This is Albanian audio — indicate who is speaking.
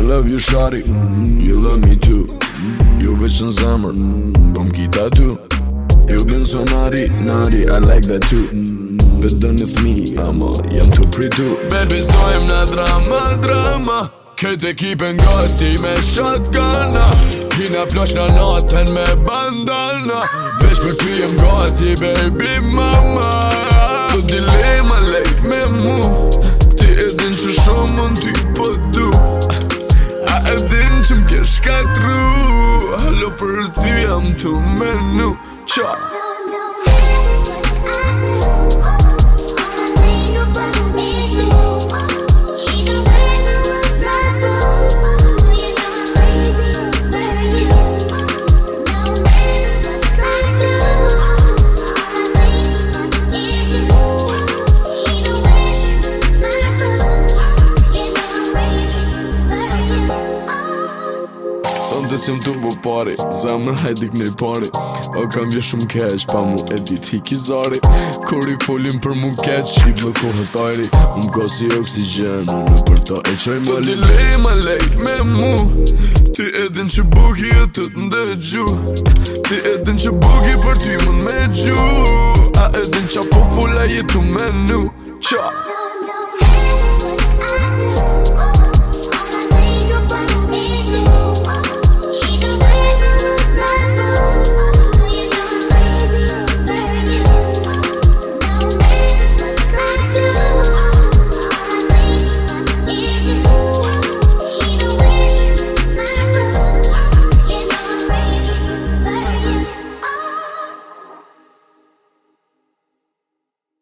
Speaker 1: I love you shawty, mm, you love me too You're rich and summer, bëm mm, ki tatu You've been so naughty, naughty, I like that too But don't leave me, amma, jam pretty tu
Speaker 2: Baby, stojmë në drama, drama Këtë ekipën gati me shagana Ki në ploç në notën me bandana Vesh për këjën gati, baby mama Tu dilema lejt me mu Ti e zinë që shumë në ti vend që m'ke shkatru Halo për ty jam të menu Qa Qa Nësë jëmë të bu pari Zemë në hajdik i pari O kam vje shumë keq Pa mu e dit hiki zari Kur i folim për mu keq Shqip në ku hëtari Më mga si oksigen Në në përta e qaj më li Të të lej më lej me mu Ti edin që buki e të të ndëgju Ti edin që buki për ty më në me gju A edin që po fulla jetu me nu Chop